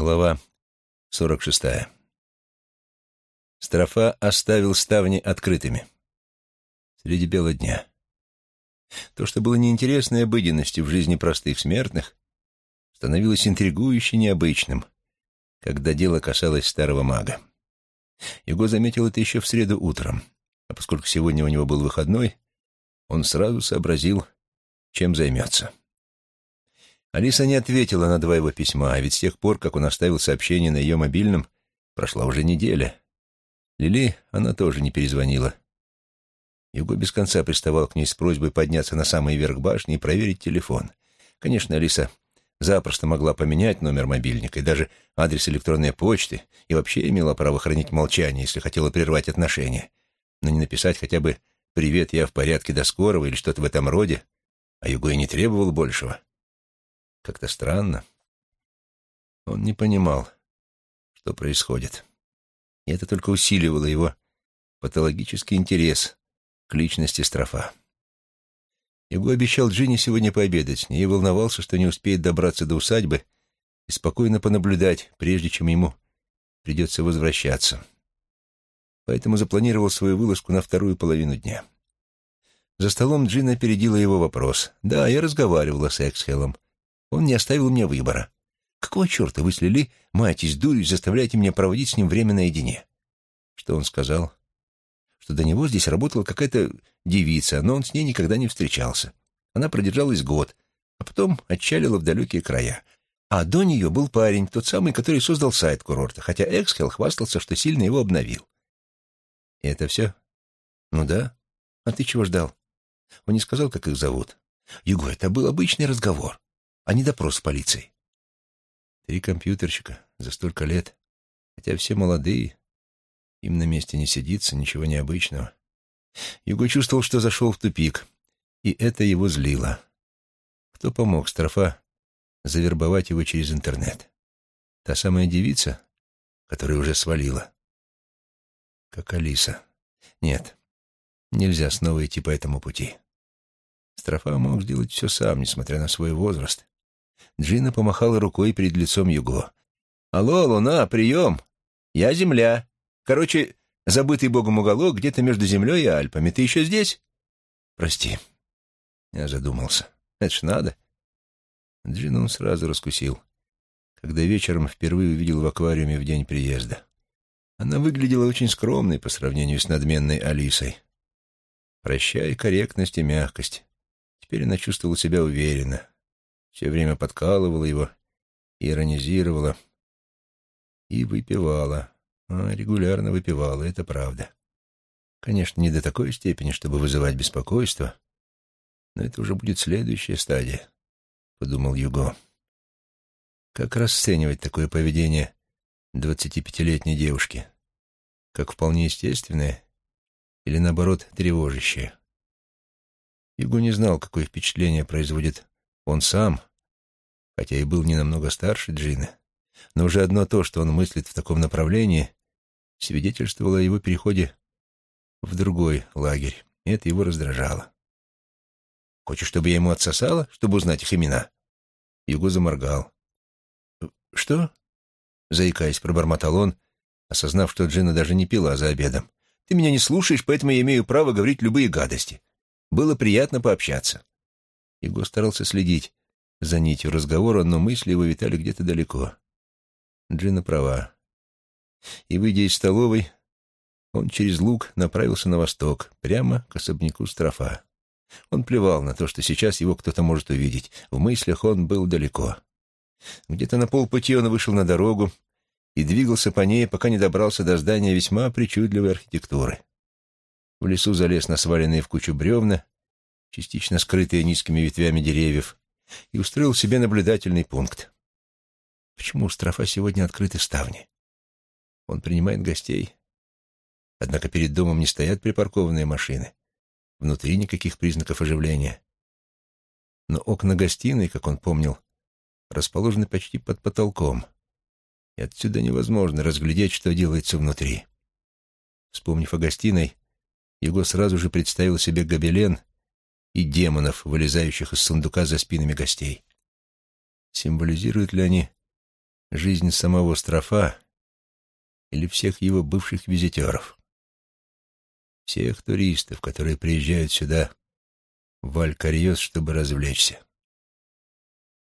Глава 46. Строфа оставил ставни открытыми. Среди бела дня. То, что было неинтересной обыденностью в жизни простых смертных, становилось интригующе необычным, когда дело касалось старого мага. Его заметил это еще в среду утром, а поскольку сегодня у него был выходной, он сразу сообразил, чем займется. Алиса не ответила на два его письма, а ведь с тех пор, как он оставил сообщение на ее мобильном, прошла уже неделя. Лили она тоже не перезвонила. Юго без конца приставал к ней с просьбой подняться на самый верх башни и проверить телефон. Конечно, Алиса запросто могла поменять номер мобильника и даже адрес электронной почты, и вообще имела право хранить молчание, если хотела прервать отношения. Но не написать хотя бы «Привет, я в порядке, до скорого» или что-то в этом роде, а Юго и не требовал большего. Как-то странно. Он не понимал, что происходит. И это только усиливало его патологический интерес к личности Строфа. Его обещал Джинни сегодня пообедать с ней и волновался, что не успеет добраться до усадьбы и спокойно понаблюдать, прежде чем ему придется возвращаться. Поэтому запланировал свою вылазку на вторую половину дня. За столом Джина опередила его вопрос. «Да, я разговаривала с Эксхелом. Он не оставил мне выбора. Какого черта вы слили, маетесь дурью и заставляете меня проводить с ним время наедине? Что он сказал? Что до него здесь работала какая-то девица, но он с ней никогда не встречался. Она продержалась год, а потом отчалила в далекие края. А до нее был парень, тот самый, который создал сайт курорта, хотя Эксхелл хвастался, что сильно его обновил. И это все? Ну да. А ты чего ждал? Он не сказал, как их зовут. Юго, это был обычный разговор а не допрос в полиции. Три компьютерщика за столько лет, хотя все молодые, им на месте не сидится, ничего необычного. Юго чувствовал, что зашел в тупик, и это его злило. Кто помог Строфа завербовать его через интернет? Та самая девица, которая уже свалила. Как Алиса. Нет, нельзя снова идти по этому пути. Строфа мог сделать все сам, несмотря на свой возраст. Джина помахала рукой перед лицом Юго. «Алло, Луна, прием! Я Земля. Короче, забытый богом уголок где-то между Землей и Альпами. Ты еще здесь?» «Прости». Я задумался. «Это ж надо». Джина он сразу раскусил, когда вечером впервые увидел в аквариуме в день приезда. Она выглядела очень скромной по сравнению с надменной Алисой. Прощай корректность и мягкость. Теперь она чувствовала себя уверенно, все время подкалывала его, иронизировала и выпивала. А, регулярно выпивала, это правда. Конечно, не до такой степени, чтобы вызывать беспокойство, но это уже будет следующая стадия, — подумал Юго. Как расценивать такое поведение двадцатипятилетней девушки? Как вполне естественное или, наоборот, тревожащее? Юго не знал, какое впечатление производит он сам, хотя и был не намного старше Джины, но уже одно то, что он мыслит в таком направлении, свидетельствовало о его переходе в другой лагерь, и это его раздражало. «Хочешь, чтобы я ему отсосала, чтобы узнать их имена?» Юго заморгал. «Что?» — заикаясь, пробормотал он, осознав, что Джина даже не пила за обедом. «Ты меня не слушаешь, поэтому я имею право говорить любые гадости. Было приятно пообщаться». Его старался следить за нитью разговора, но мысли его витали где-то далеко. Джина права. И, выйдя из столовой, он через луг направился на восток, прямо к особняку Строфа. Он плевал на то, что сейчас его кто-то может увидеть. В мыслях он был далеко. Где-то на полпути он вышел на дорогу и двигался по ней, пока не добрался до здания весьма причудливой архитектуры. В лесу залез на сваленные в кучу бревна, частично скрытые низкими ветвями деревьев, и устроил себе наблюдательный пункт. Почему у Строфа сегодня открыты ставни? Он принимает гостей. Однако перед домом не стоят припаркованные машины. Внутри никаких признаков оживления. Но окна гостиной, как он помнил, расположены почти под потолком, и отсюда невозможно разглядеть, что делается внутри. Вспомнив о гостиной, его сразу же представил себе гобелен и демонов, вылезающих из сундука за спинами гостей. Символизируют ли они жизнь самого Строфа или всех его бывших визитеров. Всех туристов, которые приезжают сюда, в Аль-Карьос, чтобы развлечься.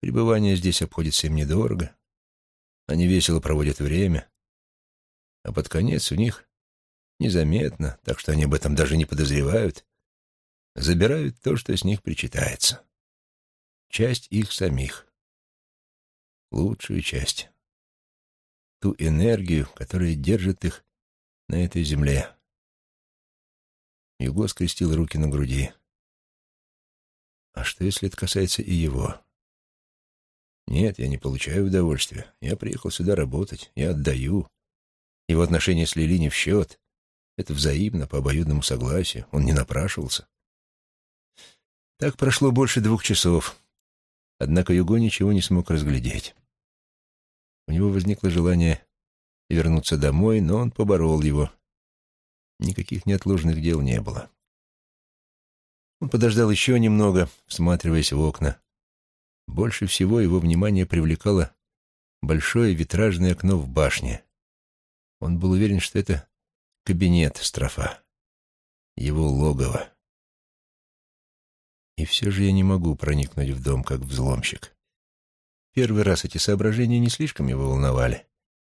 Пребывание здесь обходится им недорого, они весело проводят время, а под конец у них незаметно, так что они об этом даже не подозревают, забирают то, что с них причитается. Часть их самих. Лучшую часть. Ту энергию, которая держит их на этой земле. Юго скрестил руки на груди. А что, если это касается и его? Нет, я не получаю удовольствия. Я приехал сюда работать. Я отдаю. Его отношения с Лили не в счет. Это взаимно, по обоюдному согласию. Он не напрашивался. Так прошло больше двух часов. Однако Юго ничего не смог разглядеть. У него возникло желание вернуться домой, но он поборол его. Никаких неотложных дел не было. Он подождал еще немного, всматриваясь в окна. Больше всего его внимание привлекало большое витражное окно в башне. Он был уверен, что это кабинет Строфа, его логово. И все же я не могу проникнуть в дом, как взломщик. Первый раз эти соображения не слишком его волновали,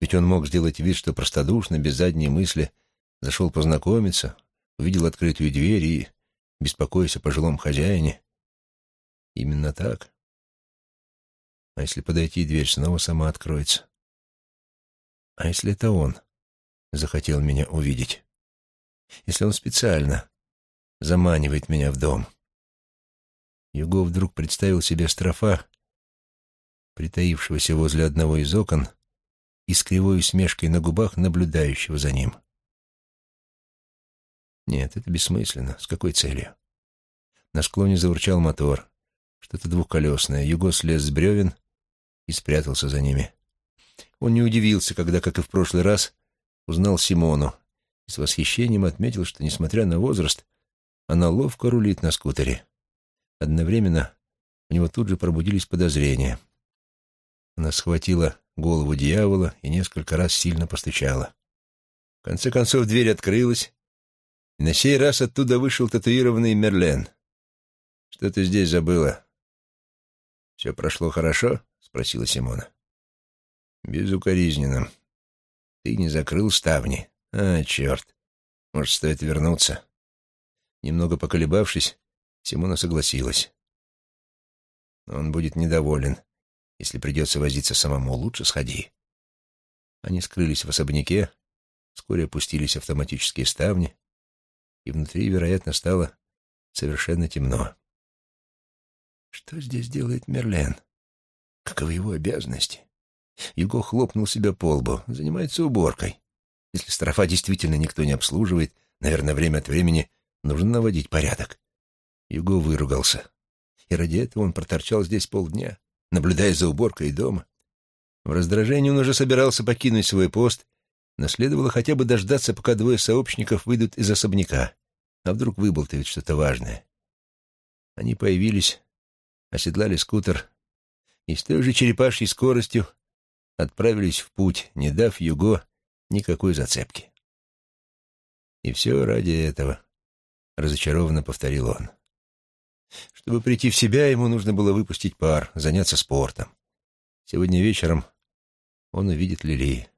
ведь он мог сделать вид, что простодушно, без задней мысли, зашел познакомиться, увидел открытую дверь и, беспокоясь о пожилом хозяине, именно так. А если подойти, дверь снова сама откроется? А если это он захотел меня увидеть? Если он специально заманивает меня в дом? Юго вдруг представил себе строфа, притаившегося возле одного из окон и с кривой усмешкой на губах, наблюдающего за ним. Нет, это бессмысленно. С какой целью? На склоне заурчал мотор. Что-то двухколесное. Юго слез с бревен и спрятался за ними. Он не удивился, когда, как и в прошлый раз, узнал Симону и с восхищением отметил, что, несмотря на возраст, она ловко рулит на скутере. Одновременно у него тут же пробудились подозрения. Она схватила голову дьявола и несколько раз сильно постучала. В конце концов дверь открылась, и на сей раз оттуда вышел татуированный Мерлен. «Что ты здесь забыла?» «Все прошло хорошо?» — спросила Симона. «Безукоризненно. Ты не закрыл ставни. А, черт. Может, стоит вернуться?» Немного поколебавшись, Симона согласилась. «Он будет недоволен. Если придется возиться самому, лучше сходи». Они скрылись в особняке, вскоре опустились автоматические ставни, и внутри, вероятно, стало совершенно темно. «Что здесь делает Мерлен?» Каковы его обязанности? Юго хлопнул себя по лбу. Занимается уборкой. Если строфа действительно никто не обслуживает, наверное, время от времени нужно наводить порядок. Юго выругался. И ради этого он проторчал здесь полдня, наблюдая за уборкой дома. В раздражении он уже собирался покинуть свой пост, но следовало хотя бы дождаться, пока двое сообщников выйдут из особняка. А вдруг выболтают что-то важное? Они появились, оседлали скутер и с той же черепашьей скоростью отправились в путь, не дав Юго никакой зацепки. И все ради этого, — разочарованно повторил он. Чтобы прийти в себя, ему нужно было выпустить пар, заняться спортом. Сегодня вечером он увидит Лили.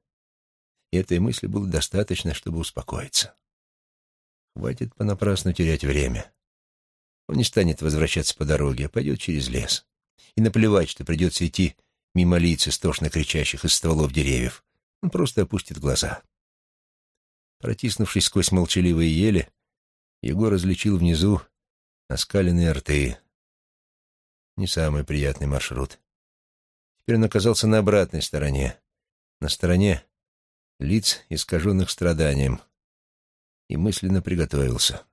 И этой мысли было достаточно, чтобы успокоиться. Хватит понапрасну терять время. Он не станет возвращаться по дороге, а пойдет через лес. И наплевать, что придется идти мимо лиц истошно кричащих из стволов деревьев. Он просто опустит глаза. Протиснувшись сквозь молчаливые ели, Егор различил внизу оскаленные рты. Не самый приятный маршрут. Теперь он оказался на обратной стороне, на стороне лиц, искаженных страданием, и мысленно приготовился.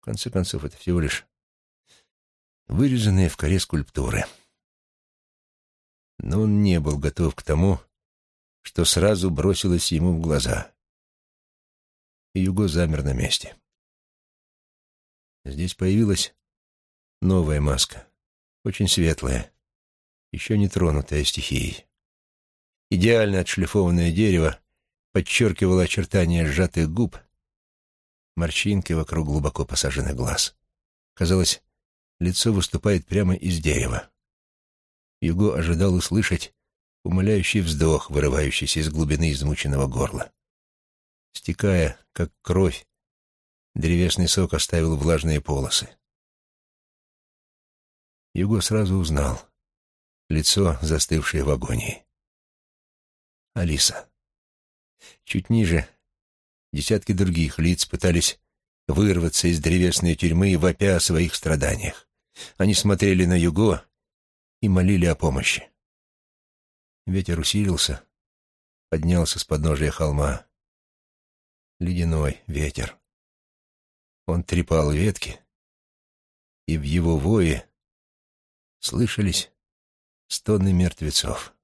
В конце концов, это всего лишь вырезанные в коре скульптуры. Но он не был готов к тому, что сразу бросилось ему в глаза. И Юго замер на месте. Здесь появилась новая маска, очень светлая, еще не тронутая стихией. Идеально отшлифованное дерево подчеркивало очертания сжатых губ, морщинки вокруг глубоко посаженных глаз. Казалось, лицо выступает прямо из дерева. Юго ожидал услышать умоляющий вздох, вырывающийся из глубины измученного горла. Стекая, как кровь, древесный сок оставил влажные полосы. Юго сразу узнал лицо, застывшее в агонии. Алиса. Чуть ниже десятки других лиц пытались вырваться из древесной тюрьмы, вопя о своих страданиях. Они смотрели на Юго и молили о помощи. Ветер усилился, поднялся с подножия холма. Ледяной ветер. Он трепал ветки, и в его вое слышались стоны мертвецов.